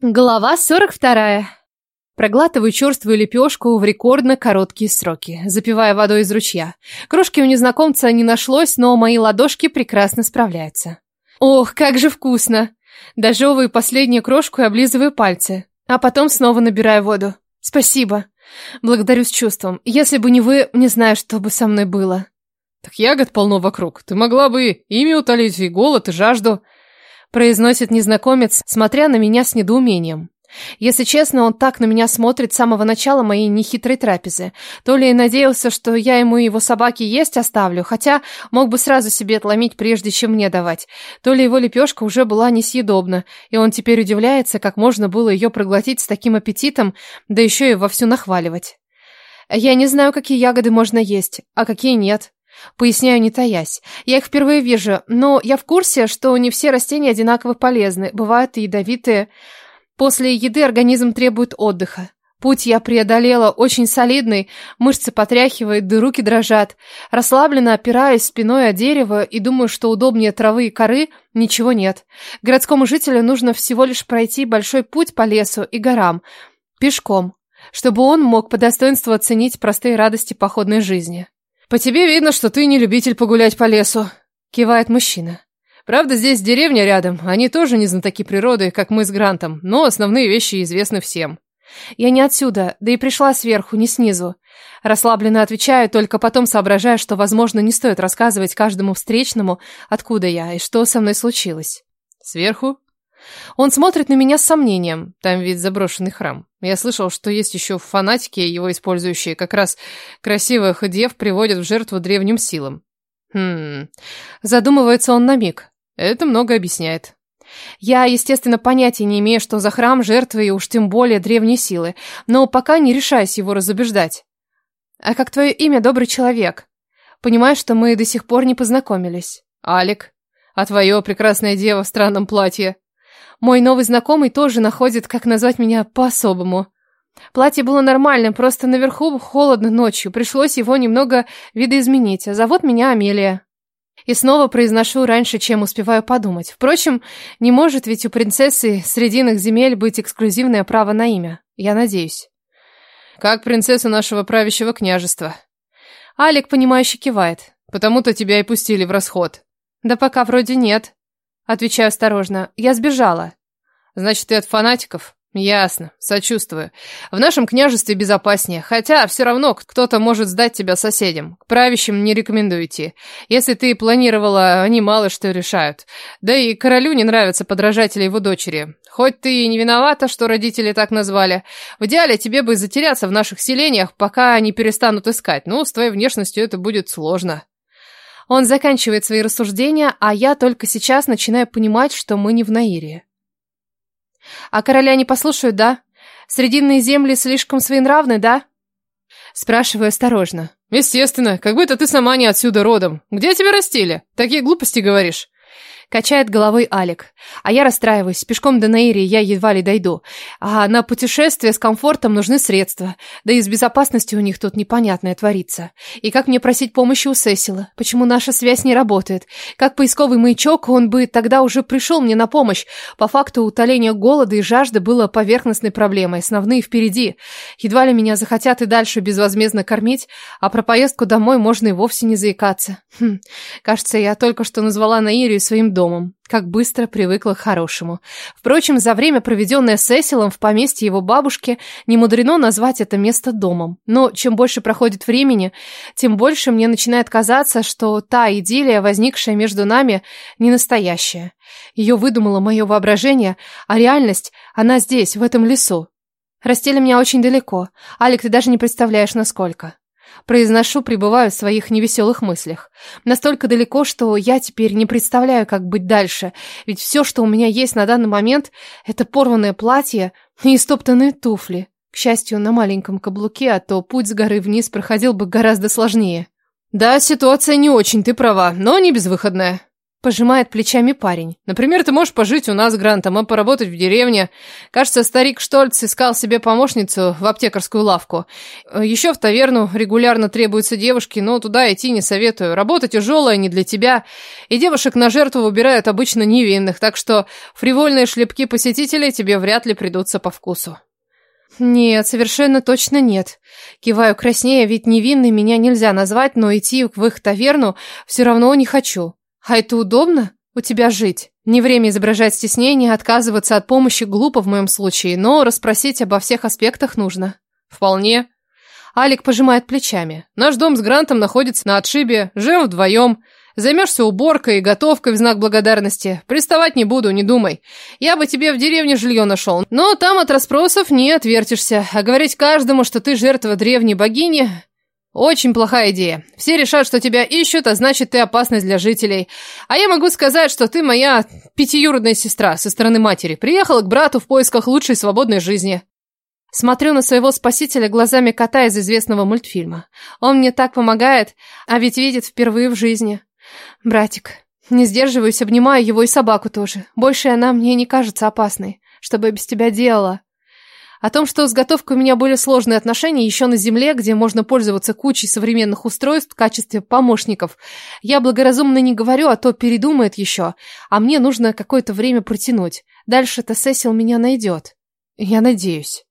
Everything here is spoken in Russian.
Глава 42. Проглатываю черствую лепешку в рекордно короткие сроки, запивая водой из ручья. Крошки у незнакомца не нашлось, но мои ладошки прекрасно справляются. Ох, как же вкусно! Дожевываю последнюю крошку и облизываю пальцы, а потом снова набираю воду. Спасибо. Благодарю с чувством. Если бы не вы, не знаю, что бы со мной было. Так ягод полно вокруг. Ты могла бы ими утолить и голод, и жажду произносит незнакомец, смотря на меня с недоумением. Если честно, он так на меня смотрит с самого начала моей нехитрой трапезы. То ли надеялся, что я ему и его собаки есть оставлю, хотя мог бы сразу себе отломить, прежде чем мне давать. То ли его лепешка уже была несъедобна, и он теперь удивляется, как можно было ее проглотить с таким аппетитом, да еще и вовсю нахваливать. Я не знаю, какие ягоды можно есть, а какие нет. Поясняю, не таясь. Я их впервые вижу, но я в курсе, что не все растения одинаково полезны. Бывают и ядовитые. После еды организм требует отдыха. Путь я преодолела очень солидный, мышцы потряхивают, да руки дрожат. Расслабленно опираюсь спиной о дерево и думаю, что удобнее травы и коры ничего нет. Городскому жителю нужно всего лишь пройти большой путь по лесу и горам, пешком, чтобы он мог по достоинству оценить простые радости походной жизни. «По тебе видно, что ты не любитель погулять по лесу», — кивает мужчина. «Правда, здесь деревня рядом, они тоже не знатоки природы, как мы с Грантом, но основные вещи известны всем». «Я не отсюда, да и пришла сверху, не снизу». Расслабленно отвечаю, только потом соображая, что, возможно, не стоит рассказывать каждому встречному, откуда я и что со мной случилось. «Сверху?» Он смотрит на меня с сомнением. Там ведь заброшенный храм. Я слышал, что есть еще фанатики, его использующие как раз красивых дев приводят в жертву древним силам. Хм. Задумывается он на миг. Это много объясняет. Я, естественно, понятия не имею, что за храм жертвы и уж тем более древние силы, но пока не решаюсь его разубеждать. А как твое имя, добрый человек? Понимаю, что мы до сих пор не познакомились. Алик. А твое прекрасная дева в странном платье? Мой новый знакомый тоже находит, как назвать меня по-особому. Платье было нормальным, просто наверху холодно ночью, пришлось его немного видоизменить. А зовут меня Амелия. И снова произношу раньше, чем успеваю подумать. Впрочем, не может ведь у принцессы срединных земель быть эксклюзивное право на имя. Я надеюсь. Как принцесса нашего правящего княжества. Алик, понимающе кивает. Потому-то тебя и пустили в расход. Да пока вроде нет. Отвечаю осторожно. Я сбежала. Значит, ты от фанатиков? Ясно, сочувствую. В нашем княжестве безопаснее, хотя все равно кто-то может сдать тебя соседям. К правящим не рекомендую идти. Если ты планировала, они мало что решают. Да и королю не нравятся подражатели его дочери. Хоть ты и не виновата, что родители так назвали. В идеале тебе бы затеряться в наших селениях, пока они перестанут искать. Ну, с твоей внешностью это будет сложно. Он заканчивает свои рассуждения, а я только сейчас начинаю понимать, что мы не в Наире. А короля не послушают, да? Срединные земли слишком своенравны, да? Спрашиваю осторожно. Естественно, как будто ты сама не отсюда родом. Где тебя растили? Такие глупости говоришь. Качает головой Алик. А я расстраиваюсь. Пешком до Наири я едва ли дойду. А на путешествие с комфортом нужны средства. Да и с безопасностью у них тут непонятное творится. И как мне просить помощи у Сесила? Почему наша связь не работает? Как поисковый маячок, он бы тогда уже пришел мне на помощь. По факту утоление голода и жажды было поверхностной проблемой. Основные впереди. Едва ли меня захотят и дальше безвозмездно кормить, а про поездку домой можно и вовсе не заикаться. Хм, кажется, я только что назвала Наирию своим домом. Как быстро привыкла к хорошему. Впрочем, за время, проведенное с Эсилом в поместье его бабушки, не мудрено назвать это место домом. Но чем больше проходит времени, тем больше мне начинает казаться, что та идиллия, возникшая между нами, не настоящая. Ее выдумало мое воображение, а реальность, она здесь, в этом лесу. Растели меня очень далеко. Алик, ты даже не представляешь, насколько. Произношу, пребываю в своих невеселых мыслях. Настолько далеко, что я теперь не представляю, как быть дальше. Ведь все, что у меня есть на данный момент, это порванное платье и истоптанные туфли. К счастью, на маленьком каблуке, а то путь с горы вниз проходил бы гораздо сложнее. Да, ситуация не очень, ты права, но не безвыходная. Пожимает плечами парень. Например, ты можешь пожить у нас Грантом, а поработать в деревне. Кажется, старик Штольц искал себе помощницу в аптекарскую лавку. Еще в таверну регулярно требуются девушки, но туда идти не советую. Работа тяжелая, не для тебя. И девушек на жертву выбирают обычно невинных, так что фривольные шлепки посетителей тебе вряд ли придутся по вкусу. Нет, совершенно точно нет. Киваю краснее, ведь невинной меня нельзя назвать, но идти в их таверну все равно не хочу. А это удобно? У тебя жить. Не время изображать стеснение, отказываться от помощи глупо в моем случае, но расспросить обо всех аспектах нужно. Вполне. Алик пожимает плечами. Наш дом с Грантом находится на отшибе, живем вдвоем. Займешься уборкой и готовкой в знак благодарности. Приставать не буду, не думай. Я бы тебе в деревне жилье нашел, но там от расспросов не отвертишься. А говорить каждому, что ты жертва древней богини, очень плохая идея. Все решат, что тебя ищут, а значит, ты опасность для жителей. А я могу сказать, что ты моя пятиюродная сестра со стороны матери. Приехала к брату в поисках лучшей свободной жизни. Смотрю на своего спасителя глазами кота из известного мультфильма. Он мне так помогает, а ведь видит впервые в жизни. Братик, не сдерживаюсь, обнимаю его и собаку тоже. Больше она мне не кажется опасной. Что бы я без тебя делала? О том, что с готовкой у меня были сложные отношения еще на Земле, где можно пользоваться кучей современных устройств в качестве помощников, я благоразумно не говорю, а то передумает еще, а мне нужно какое-то время протянуть. Дальше-то Сесил меня найдет. Я надеюсь.